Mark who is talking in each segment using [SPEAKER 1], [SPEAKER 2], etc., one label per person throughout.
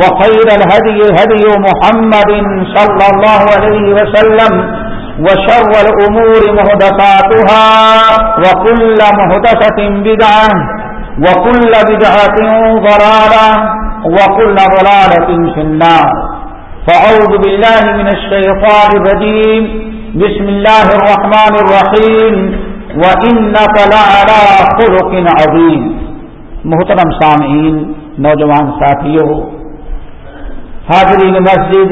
[SPEAKER 1] وخير الهدي هدي محمد صلى الله عليه وسلم وشر الأمور مهدساتها وكل مهدسة بدعة وكل بدعة ضرارة وكل ضلالة في النار فأعوذ بالله من الشيطان الرجيم بسم الله الرحمن الرحيم وإنك لعلى خلق عظيم محترم سامعین، نوجوان ساتھیوں حاضرین مسجد،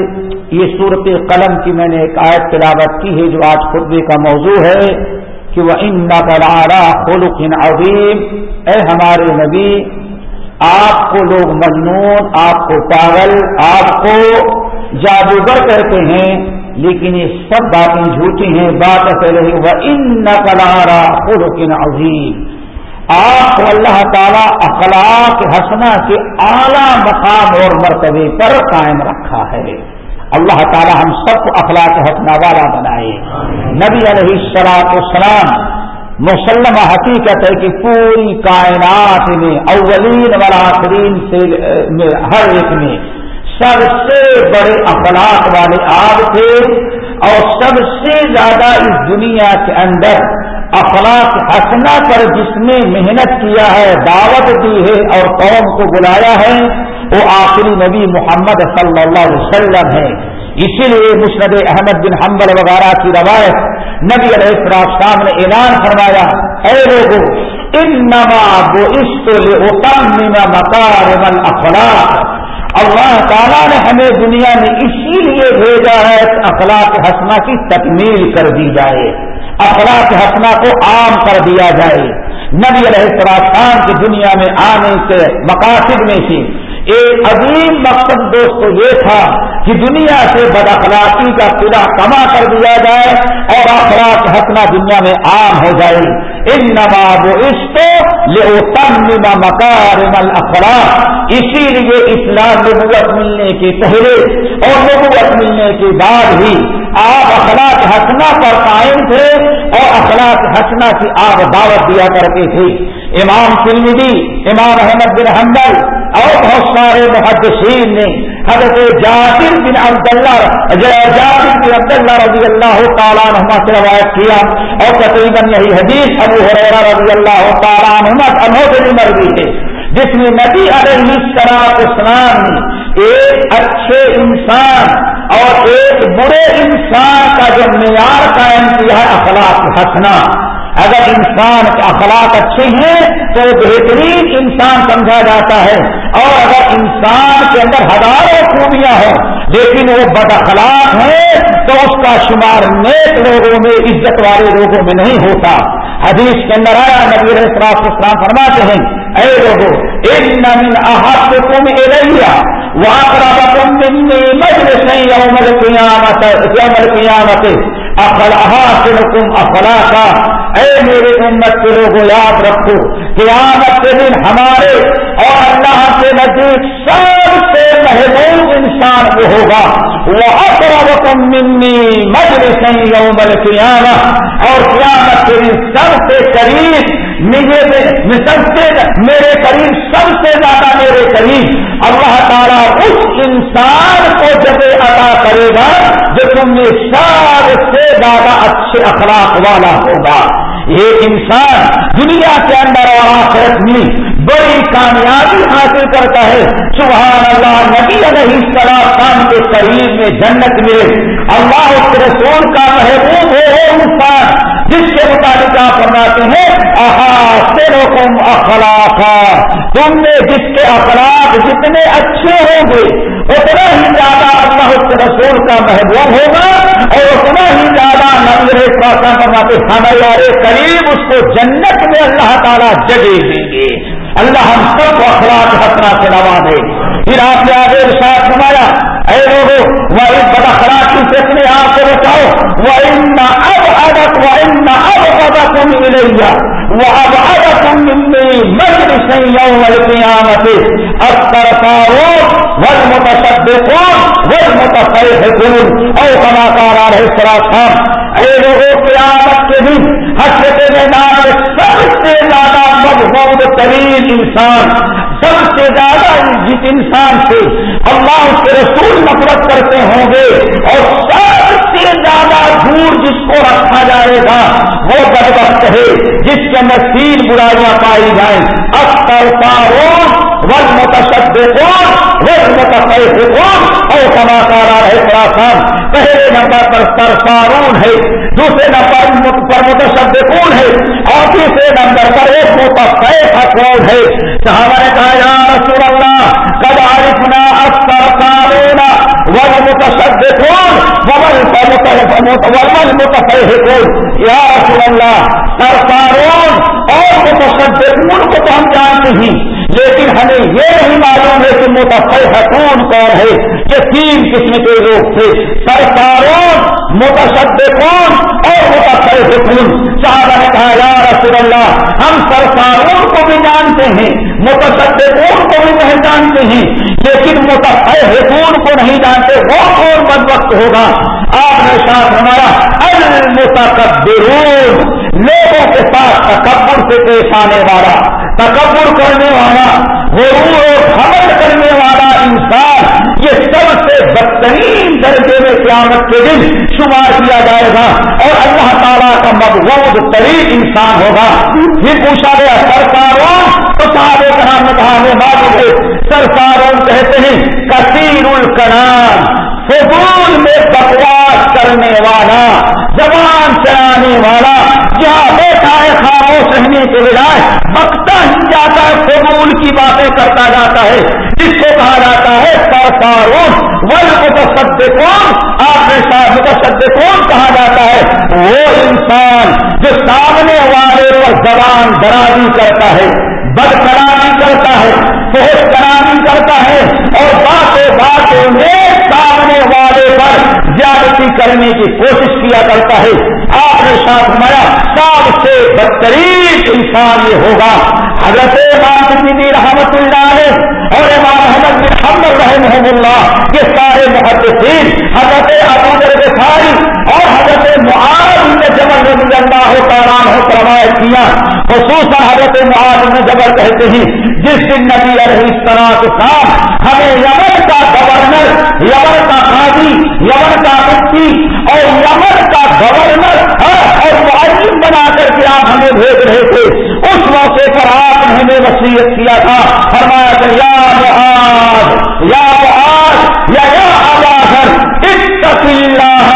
[SPEAKER 1] یہ صورت قلم کی میں نے ایک آیت تلاوت کی ہے جو آج خطبے کا موضوع ہے کہ وہ ان نقلارا خلق عظیم اے ہمارے نبی، آپ کو لوگ مجنون، آپ کو پاگل، آپ کو جادوگر کہتے ہیں، لیکن یہ سب باتیں جھوٹی ہیں، بات ایسے رہی وہ ان نقلارا خلق عظیم آپ کو اللہ تعالیٰ اخلاق حسنا کے اعلیٰ مقام اور مرتبے پر قائم رکھا ہے۔ اللہ تعالیٰ ہم سب کو اخلاق حسنا والا بنائے۔ نبی علیہ السلاط السلام مسلم حقیقت ہے کہ پوری کائنات میں اولین والآخرین سے ہر ایک میں سب سے بڑے اخلاق والے آپ تھے اور سب سے زیادہ اس دنیا کے اندر اخلاق حسنا پر جس نے محنت کیا ہے، دعوت دی ہے اور قوم کو بلایا ہے، وہ آخری نبی محمد صلی اللہ علیہ وسلم ہے اسی لیے مسند احمد بن حنبل وغیرہ کی روایت نبی علیہ السلام نے اعلان فرمایا، اے لوگوں ان نما وہ اس مکار اخلاق اللہ تعالیٰ نے ہمیں دنیا میں اسی لیے بھیجا ہے کہ اخلاق حسنا کی تکمیل کر دی جائے، اخلاق حسنا کو عام کر دیا جائے۔ نبی علیہ السلام کی دنیا میں آنے کے مقاصد میں سے ایک عظیم مقصد دوست یہ تھا کہ دنیا سے بد اخلاقی کا قلعہ کما کر دیا جائے اور اخلاق حسنا دنیا میں عام ہو جائے۔ ان نواب مکار اخلاق اسی لیے اسلام نبوت ملنے کے پہلے اور نبوت ملنے کے بعد ہی آپ اخلاق ہسنا پر قائم تھے اور اخلاق ہسنا کی آپ دعوت دیا کرتے تھے۔ امام فلمدی امام احمد بن حمبل اور بہت سارے محدثین نے حضرت جاطر بن عبداللہ جاطر بن عبداللہ رضی اللہ تعالیٰ نما سے روایت کیا اور تقریباً یہی حدیث ابو حریرہ رضی اللہ تعالیٰ نمت انہوں سے بھی ہے، جس میں نبی علیہ السلام اسلام نے ایک اچھے انسان اور ایک برے انسان کا جو معیار قائم کیا ہے، اخلاق ہنسنا اگر انسان کے اخلاق اچھے ہیں تو بہترین انسان سمجھا جاتا ہے۔ اور اگر انسان کے اندر ہزاروں خوبیاں ہوں لیکن وہ بد اخلاق ہے تو اس کا شمار نیک لوگوں میں، عزت والے لوگوں میں نہیں ہوتا۔ حدیث کے اندر آیا، نبی السلام اسلام فرماتے ہیں، اے لوگوں ایک نمین احاط تم اریا وہاں مجلس یوم القیامت یوم القیامت۔ افلاح تم افلا کا اے میرے امت کے لوگ یاد رکھو قیامت کے دن ہمارے اور اللہ کے نزدیک سب سے محبوب انسان وہ ہوگا۔ وہ اقرب منی مجلس یوم القیامت اور قیامت کے دن سب سے قریب سب سے میرے قریب، سب سے زیادہ میرے قریب اللہ تعالیٰ اس انسان کو جب عطا کرے گا جو تم میں سب سے زیادہ اچھے اخلاق والا ہوگا۔ ایک انسان دنیا کے اندر اور آخرت میں بڑی کامیابی حاصل کرتا ہے۔ سبحان اللہ، نبی علیہ السلام خان کے قریب میں جنت میں اللہ اس رسول کا محبوب ہو وہ انسان جس کے مطابق آپ فرماتے ہیں احاصرکم اخلاقا۔ تم نے جس کے اخلاق جتنے اچھے ہوں گے، اتنا ہی زیادہ اللہ اس رسول کا محبوب ہوگا اور اتنا ہی زیادہ نبی فرماتے ہمارے قریب اس کو جنت میں اللہ تعالیٰ جگہ دیں گے۔ اللہ ہم سب کو اخلاق حسنا سے نوا دے۔ پھر آپ نے آگے ارشاد فرمایا، اے لوگوں وہ بد اخلاقی سے اپنے آپ کو بچاؤ وہ ان اب ادب، وہ ان اب ادب تم ملے وہ اب ادب تم مجر سے یوم القیامت۔ اکثر پارو ول متصدقون ول متصدقون او کما کار رہے سراخان اے لوگوں قیامت کے دن حسرت میدان میں سب سے زیادہ مضبوط ترین انسان، سب سے زیادہ جس انسان سے اللہ اس کے رسول نفرت کرتے ہوں گے، اور سب سے زیادہ دور جس کو رکھا جائے گا، وہ بدبخت ہے، جس کے اندر تین برائیاں پائی جائیں۔ اکثر پارون ون ون متفید کون اور سماچار ہے پراسان پہلے نمبر پر سرسارون ہے، دوسرے نمبر پر متشد کون ہے، اور تیسرے نمبر پر ایک متفید کون ہے۔ صحابہ نے کہا، یا رسول اللہ کب عارفنا اکثر قانون ول متصدقون ومن متفحقون یا رسول اللہ سرکارون اور متصدقون کو تو ہم جانتے ہیں۔ لیکن ہمیں یہ نہیں معلوم ہے کہ متفر متفحقون کون ہے یہ تین قسم کے لوگ تھے۔ سرکارون متصدقون اور متفحقون صحابہ نے کہا، یا رسول اللہ، ہم سرکاروں کو بھی جانتے ہیں، متصدقون کو بھی نہیں جانتے ہیں، لیکن متفر متفحقون کو نہیں جانتے، وہ کون بد وقت ہوگا؟ آپ نے ساتھ ہمارا المتکبرون۔ لوگوں کے ساتھ تکبر سے پیش آنے والا، تکبر کرنے والا، غرور اور حمل کرنے والا انسان، یہ سب سے بدترین درجے میں قیامت کے دن شمار کیا جائے گا اور اللہ تعالیٰ کا مقبوض ترین انسان ہوگا۔ پھر پوچھا گیا، سرکاروں، تو سارے کرام نے کہا معلوم ہے، سرکاروں کہتے ہیں، کثیر الکرام فضول میں بکواس کرنے والا زبان چلانے والا جہاں بیٹھا ہے خاموش رہنے کے بجائے بکتا ہی جاتا ہے فضول کی باتیں کرتا جاتا ہے، جس کو کہا جاتا ہے سرکارون ول متصدقون آپ نے ساتھ متصدقون کہا جاتا ہے۔ وہ انسان جو سامنے والے پر زبان درازی کرتا ہے بد کرانی کرتا ہے بہت کرانی کرتا ہے، اور باتیں باتوں میں سامنے والے پر زیادتی کرنے کی کوشش کیا کرتا ہے۔ آپ نے ساتھ مایا سب سے بدترین انسان یہ ہوگا۔ حضرت امام دی رحمت اللہ اور امام محمد بن حمد رحم اللہ، یہ سارے محدثین، حضرت ابو بخاری اور حضرت معاذ نے جبر رضی اللہ تعالیٰ ہو روایت کیا۔ خصوصاً حضرت معاذ نے جبر کہتے ہیں، جس دن نبی علیہ السلام کے ساتھ ہمیں یمن کا گورنر، یمن کا قاضی، یمن کا مفتی اور یمن کا گورنر اور معلم بنا کر کے آپ ہمیں بھیج رہے تھے، اس موقع پر آپ نے ہمیں وسیعت کیا تھا۔ فرمایا کہ یا معاذ یا معاذ، یا یا آبادر اتق اللہ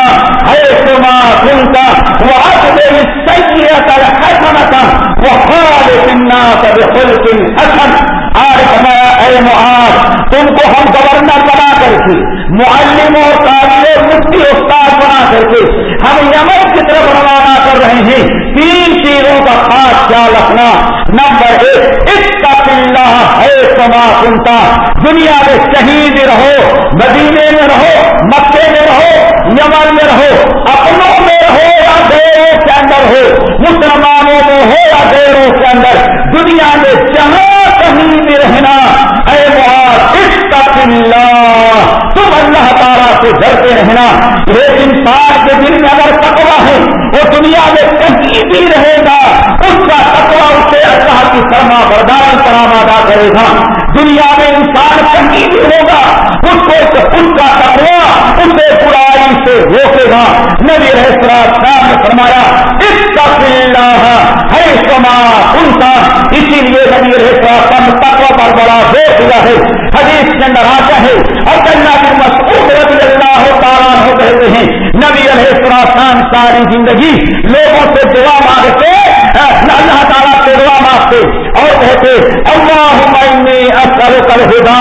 [SPEAKER 1] ہے تما سنتا وہ اپنے سیت الحسنتا وہ خالق الناس بخلق حسن۔ آج فرمایا، اے معاذ، تم کو ہم گورنر بنا کر کے، معلم اور تعلیم مفتی استاد بنا کر کے ہم یمن کی طرف روانہ کر رہے ہیں۔ تین چیزوں کا خاص خیال رکھنا۔ نمبر ایک اس کا پلّہ ہے سما سنتا دنیا میں کہیں بھی رہو، مدینے میں رہو، مکے میں رہو، یمن میں رہو، اپنوں میں رہو یا دیروں کے اندر ہو۔ مسلمانوں میں ہو یا دیروں کے اندر۔ دنیا میں جہاں کہیں بھی رہنا، اے اللہ۔ تم اللہ تعالیٰ سے ڈرتے رہنا۔ ایک انسان کے دل میں اگر تکوا ہے، وہ دنیا میں کہیں بھی رہے گا، اس کا تکوا اسے کی فرما برداری کرام ادا کرے گا۔ دنیا میں انسان کہیں بھی ہوگا، اس کو اس کا تقوا اسے برائی سے روکے گا۔ نبی رہسرات صاحب نے فرمایا اس کا پیڑا ہے سما ان کا اسی لیے نبی رہسرات صاحب تقوا پر بڑا زور دیا ہے۔ حدیث کے اندر آتا ہے، اور کلّا کی مسعود رضی اللہ تعالیٰ ہو کہتے ہیں، نبی علیہ السلام ساری زندگی لوگوں سے دعا مانگتے اللہ تعالیٰ اور انی اثر کر ہدا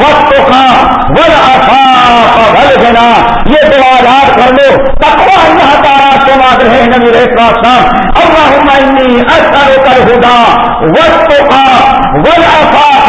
[SPEAKER 1] وقت کا ول افاق بل دینا یہ دعا یاد کر لو تقوا اللہ تعالیٰ سے مانگ رہے نبی رہے السلام انی اثر کر ہدا وقت کا ول افاق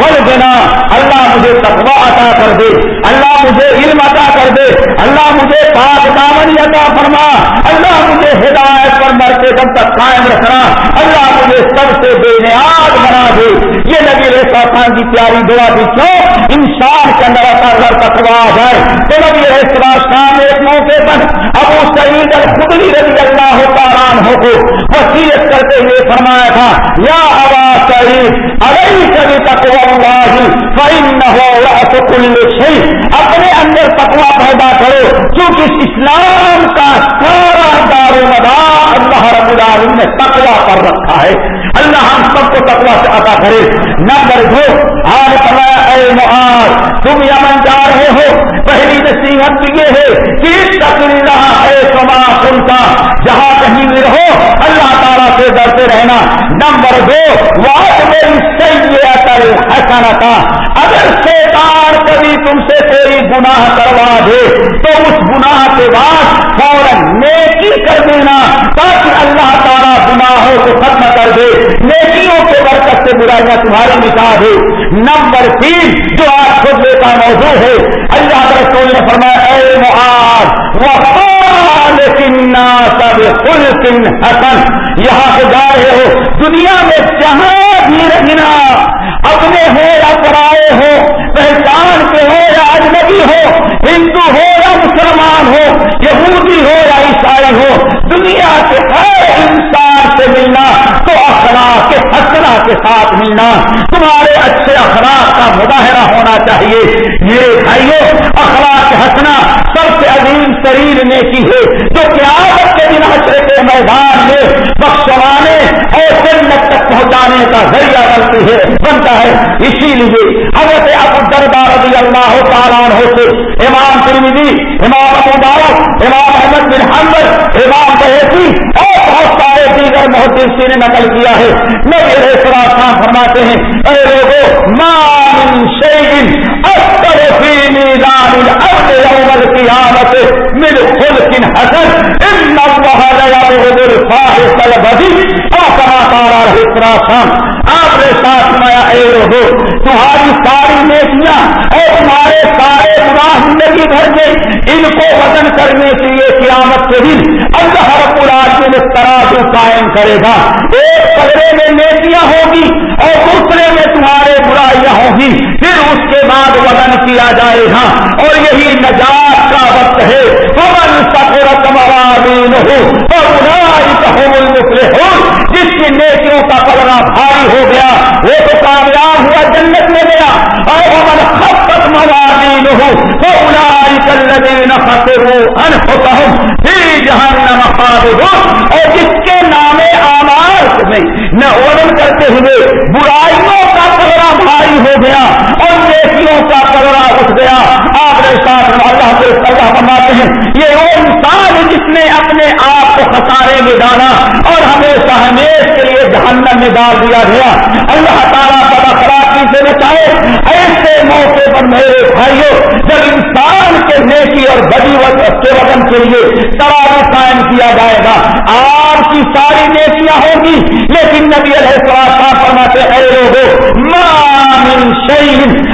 [SPEAKER 1] ول دینا اللہ مجھے تقوا عطا کر دے، اللہ مجھے علم عطا کر دے، اللہ مجھے پاک دامنی عطا فرما، اللہ مجھے ہدایت پر مر کے دم تک قائم رکھنا، اللہ مجھے سب سے بے نیاز بنا دے۔ یہ نبی ریسا خان کی پیاری دعا تھی کیوں؟ انسان کے اندر اثر تقوا آ جائے تو نبی ریسا خان ایک موقع پر ابو سعید الخدری رضی اللہ تعالیٰ ہو کو وسیعت کرتے ہوئے فرمایا تھا، یا ابا سعید ارے کبھی تقوا اپنے اندر تقوا پیدا کرو، کیونکہ اسلام کا سارا دار و مدار اللہ رب العالمین نے تقوا پر رکھا ہے۔ اللہ ہم سب کو تقوا سے عطا کرے۔ نمبر دو، آج فرمایا، اے معاذ، تم یمن جا رہے ہو۔ پہلی نصیحت یہ ہے کہ تک اللہ اے سما سنتا جہاں کہیں بھی رہو، اللہ تعالیٰ سے ڈرتے رہنا۔ نمبر دو واٹ میری صحیح حسنا تھا اگر شیطان کبھی تم سے کوئی گناہ کروا دے، تو اس گناہ کے بعد فوراً نیکی کر دینا تاکہ اللہ تعالیٰ گناہوں کو ختم کر دے۔ نیکیوں کے برکت سے برائیاں تمہاری نکاح دے نمبر تین جو آج خطبے کا موضوع ہے، اللہ رسول نے فرمایا، اے معاذ لیکن سب کل سن حسن۔ یہاں سے جا رہے ہو، دنیا میں جہاں بھی رہنا، اپنے ہو یا پرائے ہو پہچان کے ہو یا اجنبی ہو، ہندو ہو یا مسلمان ہو، یہودی ہو یا عیسائی ہو، دنیا کے ہر انسان سے ملنا تو اخلاق کے حسنا کے ساتھ ملنا۔ تمہارے اچھے اخلاق کا مظاہرہ ہونا چاہیے۔ میرے بھائیوں اخلاق ہنسنا سب سے عظیم شریر نے کی ہے جو قیامت کے دن حشر کے میدان میں بخشوانے اور جنت تک پہنچانے کا ذریعہ بنتی ہے، بنتا ہے۔ اسی لیے حضرت ابو دربار رضی اللہ تعالیٰ ہوتے امام ترمیدی امام ابو بارک امام احمد بن حمد امام بحیثی اور بہت سارے دیگر نے نقل کیا ہے۔ نبی علیہ السلام فرماتے ہیں، اے لوگوں مان شیئن اکثر فی میدان الارض یوم القیامت من خلق حسن، ان اللہ الفاحش البذی کما قال علیہ السلام آپ نے ساتھ اے تمہاری ساری نیکیاں اور تمہارے سارے گناہ زندگی بھر کے ان کو وزن کرنے کے لیے قیامت کے دن اللہ رب العالمین اس طرح جو قائم کرے گا۔ ایک پگڑے میں نیکیاں ہوگی اور دوسرے میں تمہارے برائیاں ہوگی۔ پھر اس کے بعد وزن کیا جائے گا۔ اور یہی نجات کا وقت ہے۔ پون سفرت موازین ہو اور برائی کا ہو جس کی نیکیوں کا پگڑا بھاری ہو گیا، وہ تو کامیاب جہاں نہ اور جس کے نام آمار میں نہ کرتے ہوئے برائیوں کا پگڑا بھاری ہو گیا اور نیکیوں کا پگڑا اٹھ گیا، آپ نے ساتھ اللہ کے اللہ بناتے ہیں، یہ وہ انسان جس نے اپنے آپ کو خسارے میں ڈالا اور ہمیشہ ہمیش کے لیے جہنم میں ڈال دیا گیا۔ اللہ تعالیٰ بڑا سے بچائے ایسے موقع پر میرے بھائیوں، جب انسان کے نیکی اور بڑی وقت کے وطن کے لیے تباہ قائم کیا جائے گا، آپ کی ساری نیکیاں ہوگی لیکن نبی علیہ السلام فرماتے اے لوگوں مامن شہید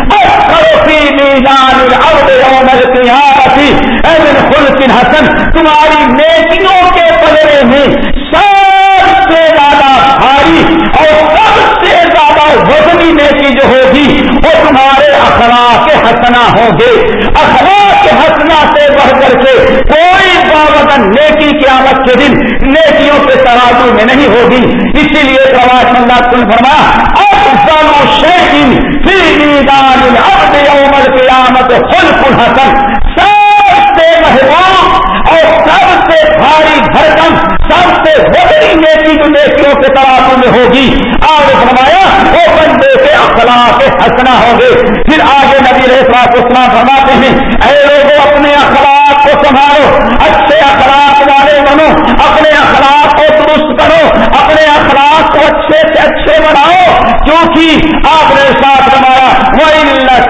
[SPEAKER 1] فی میدان الارض یوم القیامت ایمن خلق حسن تمہاری نیکیوں کے پلڑے میں سب سے زیادہ بھاری اور سب سے زیادہ وزنی نیکی جو ہوگی وہ تمہارے اخلاق کے ہنسنا ہوں گے اخلاق کے ہنسنا سے بڑھ کر کے کوئی باوزن نیکی قیامت کے دن نیکیوں کے ترازو میں نہیں ہوگی۔ اسی لیے پرواز ساتھ تم فرمایا افضل شیخین فی میدان العبد یوم القیامت خلق الحسن سب سے محبوب اور سب سے بھاری بھرکم، سب سے بڑی نیکی جو نیکیوں کے تبادلوں میں ہوگی۔ آج فرمایا، وہ بندے کے اخلاق ہنسنا ہوں گے۔ پھر آگے نبی رہا اسلام فرماتے ہیں، اے لوگوں اپنے اخلاق کو سنبھالو، اچھے اخلاق والے بنو، اپنے اخلاق کو درست کرو، اپنے اخلاق کو اچھے سے اچھے بناؤ، کیونکہ آپ نے ساتھ فرمایا وہ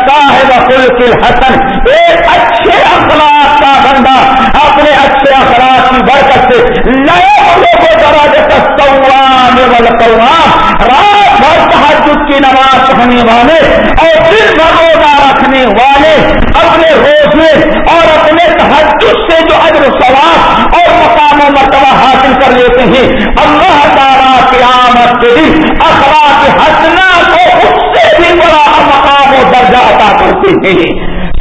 [SPEAKER 1] صاحب کل حسن ایک اچھے اخلاق کا بندہ اپنے اچھے اخلاق کی برکت سے نئے لوگوں کو ذرا دے رات بھر تحجد کی نماز پڑھنے والے، اور دن بھر روزہ رکھنے والے، اپنے روزے اور اپنے تحجد سے جو اجر ثواب اور مقام و مرتبہ حاصل کر لیتے ہیں، اللہ تعالیٰ کے آمد کے دن اخلاق حسنا کو اس سے بھی بڑا مقام و درجہ عطا کرتے ہیں۔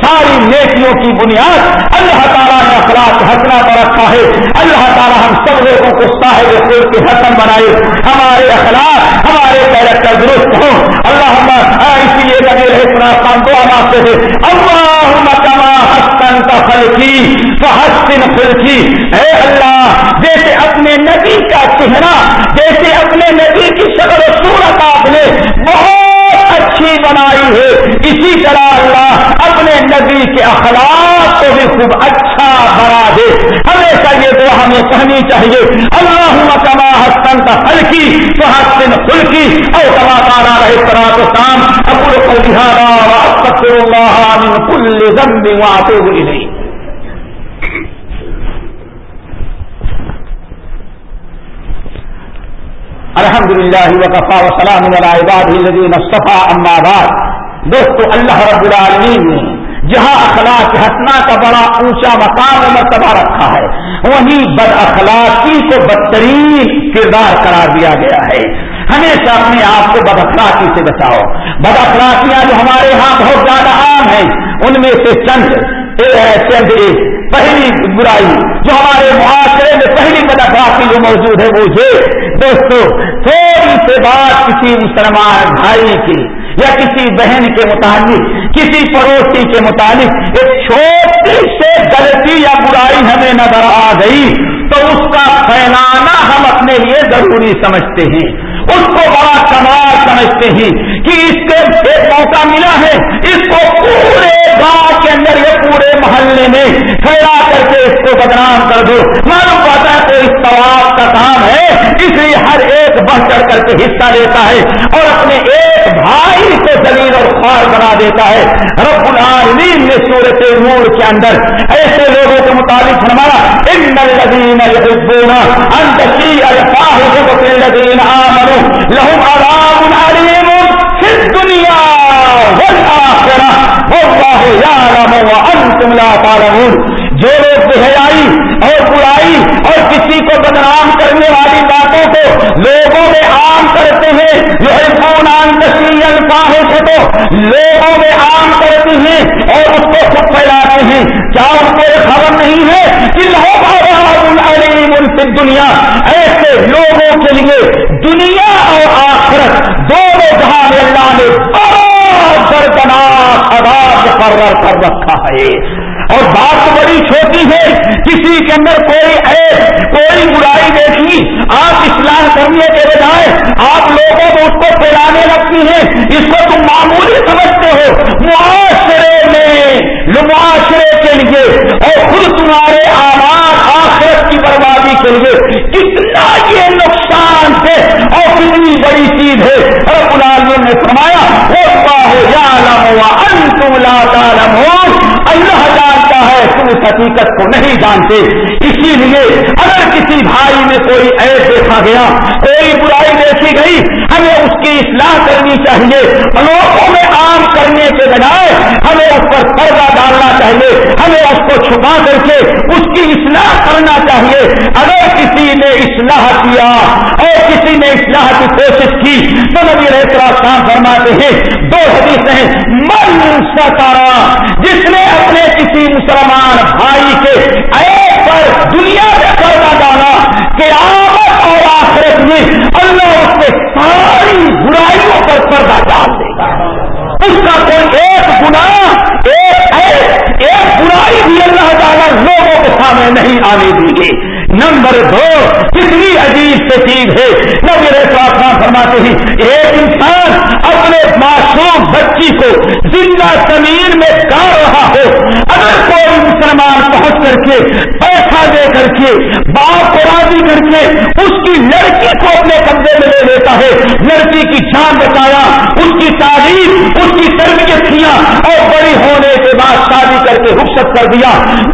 [SPEAKER 1] ساری نیکیوں کی بنیاد اللہ تعالیٰ نے اخلاق حسنا پر رکھا ہے۔ اللہ سب لوگوں کو صاحب خود کے حسن بنائے ہمارے اخلاق، ہمارے کیریکٹر درست ہوں۔ اللہ اسی لیے لگے رہے پراستان دعا مانگتے تھے۔ اللہ کما حسن کا پھل کی تو حسن پھل کی اے اللہ، جیسے اپنے نبی کا چہرہ، جیسے اپنے نبی کی شکل و صورت آپ نے بہت اچھی بنائی ہے۔ اسی طرح اللہ اپنے نبی کے اخلاق کو بھی خوب اچھا بنا دے۔ ہمیشہ یہ دعا ہمیں کہنی چاہیے۔ اللہ کما حسن کا ہلکی تو حسن ہلکی اور کما تارا رہے کرا تو شام اپنے کو لہارا کل زمبی وہاں پہ ہوئی نہیں الحمد للہ وقفا وسلام عباد الذین اما بعد۔ دوستو، اللہ رب العالمین نے جہاں اخلاق ہسنا کا بڑا اونچا مقام مرتبہ رکھا ہے، وہیں بد اخلاقی کو بدترین کردار قرار دیا گیا ہے۔ ہمیشہ اپنے آپ کو بد اخلاقی سے بچاؤ۔ بد اخلاقیاں جو ہمارے یہاں بہت زیادہ عام ہیں، ان میں سے چند چند پہلی برائی جو ہمارے معاشرے پہلی بد جو موجود ہے وہ یہ، دوستو تھوڑی سے بات کسی مسلمان بھائی کی یا کسی بہن کے متعلق، کسی پڑوسی کے متعلق ایک چھوٹی سے غلطی یا برائی ہمیں نظر آ گئی، تو اس کا پھیلانا ہم اپنے لیے ضروری سمجھتے ہیں۔ اس کو بڑا کمال سمجھتے ہیں کہ اس کے ایک موقع ملا ہے، اس کو پورے پورے محلے میں پھیلا کر کے اس کو بدنام کر دو۔ معلوم پاتا ہے تو اس ثواب کا کام ہے، اس لیے ہر ایک بڑھ چڑھ کر کے حصہ لیتا ہے اور اپنے ایک بھائی کو دلیل اور خوار بنا دیتا ہے۔ رب العالمین نے صورت نور کے اندر ایسے لوگوں کے مطابق فرمایا، ان الذين يحبون ان تشيع الفاحشه في الذين امنوا لهم عذاب جو لوگ بہیائی اور برائی اور کسی کو بدنام کرنے والی باتوں کو لوگوں میں عام کرتے ہیں جو ہے فون عام تشریح الفاظ سے تو لوگوں میں عام کرتے ہیں اور اس کو خود پھیلاتے ہیں۔ کیا ان کو یہ خبر نہیں ہے کہ دنیا ایسے لوگوں کے لیے دنیا اور آخرت دونوں جہاں اللہ نے بڑا دردناک مقرر کر رکھا ہے۔ اور بات بڑی چھوٹی ہے، کسی کے اندر کوئی ایپ کوئی برائی دیکھی، آپ اسلام کرنے کے بجائے آپ لوگوں کو اس کو پھیلانے لگتی ہیں۔ اس کو تم معمولی سمجھتے ہو۔ معاشرے میں، معاشرے کے لیے اور خود تمہارے آواز آخرت کی بربادی کے لیے کتنا یہ نقصان ہے اور کتنی بڑی چیز ہے۔ رب العالمین نے فرمایا اللہ جانتا ہے، تم اس حقیقت کو نہیں جانتے۔ اسی لیے اگر کسی بھائی میں کوئی ایس دیکھا گیا، کوئی برائی دیکھی گئی، ہمیں اس کی اصلاح کرنی چاہیے۔ لوگوں کرنے کے بجائے ہمیں اس پر پردہ ڈالنا چاہیے، ہمیں اس کو چھپا کر کے اس کی اصلاح کرنا چاہیے۔ اگر کسی نے اصلاح کیا اور کسی نے اصلاح کی کوشش کی، تو نبی رہتا کام فرماتے ہیں، دو حدیث ہیں، من ستارا جس نے اپنے کسی مسلمان بھائی کے ایپ پر دنیا میں کرنا ڈالا کہ آمد اور آخرت میں اللہ اس سے ساری اس کا کوئی ایک گناہ ایک ایک, ایک برائی بھی اللہ تعالیٰ لوگوں کے سامنے نہیں آنے دی گے نمبر دو کتنی عجیب سے چیز ہے۔ نہ میرے ساتھ نہ فرماتے ہیں ایک انسان اپنے معصوم بچی کو زندہ زمین میں گاڑ رہا ہو۔ اگر کوئی مسلمان پہنچ کر کے، پیسہ دے کر کے، باپ کو راضی کر کے اس کی لڑکی کو اپنے قبضے میں لے لیتا ہے۔ لڑکی کی جان بچایا، اس کی تعلیم، اس کی تربیت کیا اور بڑی ہونے کے بعد شادی کر کے رخصت کر دیا۔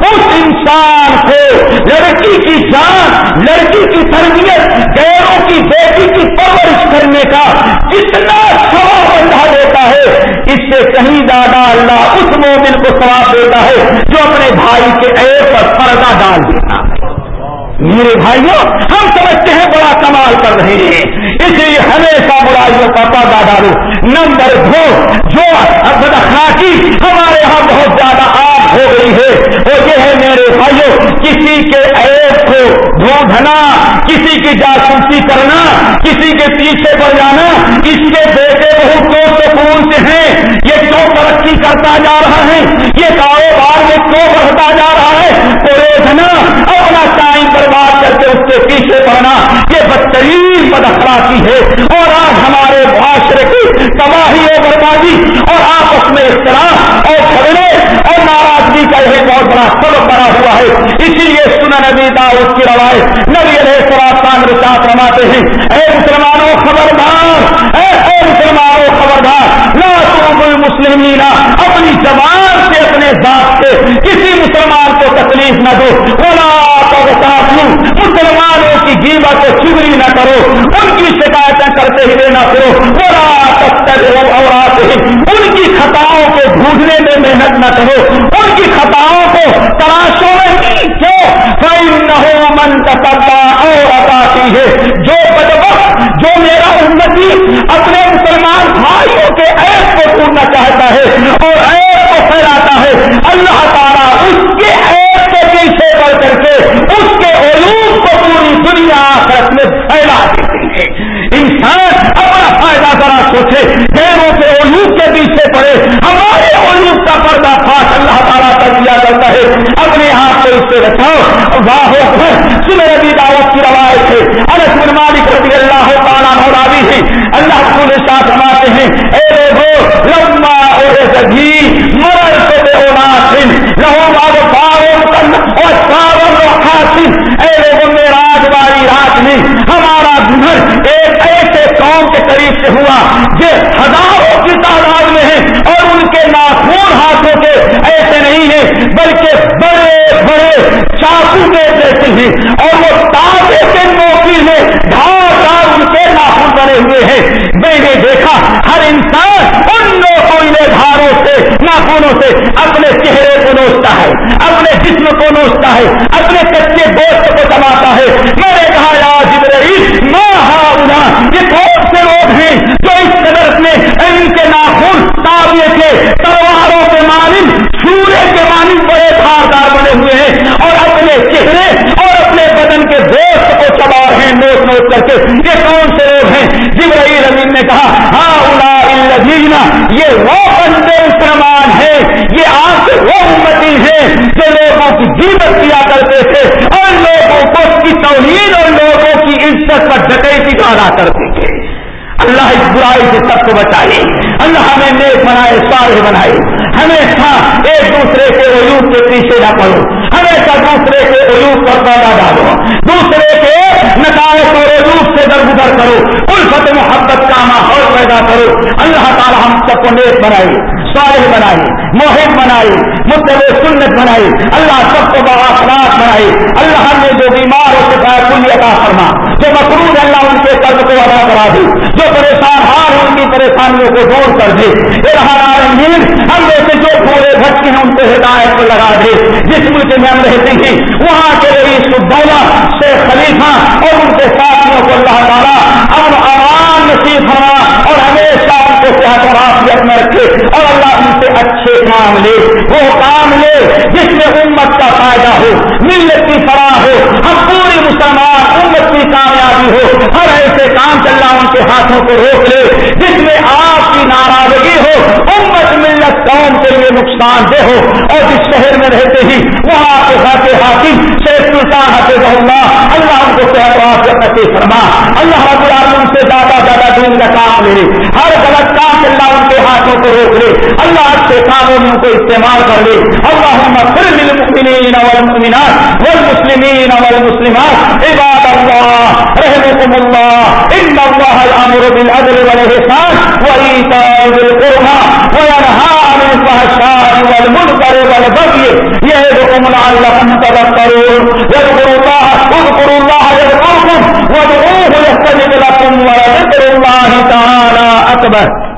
[SPEAKER 1] اس انسان کو لڑکی کی جان، لڑکی کی تربیت گیروں کی بیٹی کی پرورش کرنے کا کتنا سوا بندہ دیتا ہے، اس سے کہیں زیادہ اللہ اس مومن کو ثواب دیتا ہے جو اپنے بھائی کے ایپ پر پردہ ڈال دینا میرے بھائیوں، ہم سمجھتے ہیں بڑا کمال کر رہے ہیں۔ اس لیے ہمیشہ برائیوں کا پردہ ڈالو۔ نمبر دو، جو خاکی ہمارے یہاں بہت زیادہ آپ ہو گئی ہے، وہ یہ ہے میرے بھائیوں، کسی کے ایپ کو ڈھونڈنا کسی کی جاسوسی کرنا، کسی کے پیچھے پڑ جانا، اس کے بیٹے بہت دو سکون سے ہیں، یہ کیوں ترقی کرتا جا رہا ہے؟ یہ کاروبار میں کیوں بڑھتا جا رہا ہے؟ پورینا اپنا ٹائم برباد کر کے اس کے پیچھے پڑنا، یہ بدترین بد اخلاقی ہے۔ اور آج ہمارے معاشرے کی تباہی اور بربادی اور آپس میں اختلاف اور جھگڑے اور ناراضگی کا یہ بہت بڑا سبب بنا ہوا ہے۔ اسی لیے سنا نبی داؤد کی روایت نبی علیہ سراب خان رساط رواتے ہیں۔ اے مسلمانوں، خبردار، اے اے مسلمانوں، خبردار نہ تم اپنی زبان سے، اپنے ذات سے کسی مسلمان کو تکلیف نہ دو۔ بولا کو چگری نہ کرو، ان کی شکایتیں کرتے ہوئے نہ کرو بولا اور ان کی خطاؤں کو ڈھونڈنے میں محنت نہ کرو۔ ان کی خطاؤں کو تلاشوں میں کیوں نہ من کا اور عطاتی ہے۔ جو بدبخت، جو میرا امتی، اپنے مسلمان بھائیوں کے ایپ کو ڈھونڈنا چاہتا ہے اور ایپ کو پھیلاتا ہے اللہ تعالیٰ اس کے ایپ کے پیچھے بڑھ کر کے اس کے علوم کو پوری دنیا آخرت میں پھیلا دیتے ہیں انسان اپنا فائدہ ذرا سوچے غیروں کے علوم کے پیچھے پڑے۔ ہمارے علوم کا پردہ فاش اللہ تعالیٰ کر دیا کرتا ہے؟ اپنے آپ کو اس سے بچاؤ۔ واہ سنر بھی دعوت کی روایت ہے۔ انس بن مالک رضی اللہ تعالیٰ راوی ہے اللہ کو ساتھ ہمارے ہیں، اے ہو لمبا اور جگی مرل سے بے اولاد لہو باب پاؤ اور ساون و حاصل اے لوگوں میں راج والی رات میں ہمارا گھر ایک قریب سے ہوا جو ہزاروں کی تعداد میں ہے اور ان کے ناخون ہاتھوں کے ایسے نہیں ہیں بلکہ بڑے بڑے چاقو دے دیتے ہیں اور وہ تازے کے نوکری میں دھار دھار ان کے ناخن بنے ہوئے ہیں۔ میں نے دیکھا ہر انسان ان نوکری دھاروں سے ناخونوں سے اپنے چہرے کو نوچتا ہے، اپنے جسم کو نوچتا ہے، اپنے کچے گوشت کو دباتا ہے۔ میں نے کہا، یا جبرائیل ماں ہاں یہ کون لوگ ہیں جو اس قدر اپنے ان کے ناخن تابے کے تلواروں کے مانند، سورے کے مانند بڑے دھاردار بنے ہوئے ہیں اور اپنے چہرے اور اپنے بدن کے دوست کو چبا رہے ہیں نوٹ نوٹ کر کے۔ یہ کون سے لوگ ہیں؟ جبرائیل امین نے کہا ہاں الا یہ وہ بندے مسلمان ہیں، یہ آپ سے وہ امتی ہیں جو لوگوں کی جیبت کیا کرتے تھے اور لوگوں کو اس کی توہین اور لوگوں کی عزت پر ڈکیتی کا ادا کرتے اللہ اس برائی سے سب کو بچائے۔ اللہ ہمیں نیک بنائے سارے بنائے۔ ہمیشہ ہاں، ایک دوسرے کے عیوب کے پیچھے نہ پڑو۔ ہمیشہ دوسرے کے عیوب پر پودا ڈالو۔ دوسرے کے نتائج اور عیوب سے درگزر کرو۔ الفت محبت کا ماحول پیدا کرو۔ اللہ تعالی ہم سب کو نیک بنائے، صالح بنائے موہد بنائے متب سنت بنائے۔ اللہ سب کو باخلاق بنائے۔ اللہ نے جو بیمار ہو چکا ہے کل عطا فرما۔ جو مقروض اللہ ان کے کو ادا کرا دے جو پریشان ہار ان کی پریشانیوں کو دور کر دے عالمین ہم جیسے جو پورے بچے ہیں ان کو ہدایت کو لگا دے جس ملک میں ہم رہتے ہیں، وہاں کے رئیس الدولہ شیخ خلیفہ اور ان کے ساتھیوں کو اللہ تعالیٰ اب آرام نصیب فرما اور ہمیشہ ان کو صحت اور آفیت میں رکھے اور اللہ ان سے اچھے کام لے۔ وہ کام لے جس میں امت کا فائدہ ہو، ملت کی فراہ ہو۔ ہم مسلمان امت کی کامیابی ہو، ہر ایسے کام اللہ ان کے ہاتھوں کو روک لے، جس میں آپ کی ناراضگی ہو، امت ملت قوم کے لیے نقصان دہ ہو۔ اور جس شہر میں رہتے ہی، وہاں کے گھر کے حاکم شیخ سلطان حافظ اللہ اللہ ان کو صحت آپ کرتے فرما۔ اللہ رب العالمین سے زیادہ زیادہ دین کا کام لے۔ ہر غلط کام اللہ ان کے ہاتھوں کو روک لے۔ اللہ اچھے کاموں میں ان کو استعمال کر لے۔ اللہ پھر للمؤمنین والمؤمنات والمسلمین والمسلمات۔ عباد اللہ رحمكم اللہ۔ ان اللہ الامر بالعدل والاحسان وإيتاء ذي القربى وينهى عن الفحشاء والمنكر والبغي يعظكم لعلكم تذكرون يذكر الله اذكروا الله يذكركم وادعوه يستجب لكم ولذكر الله تعالى أكبر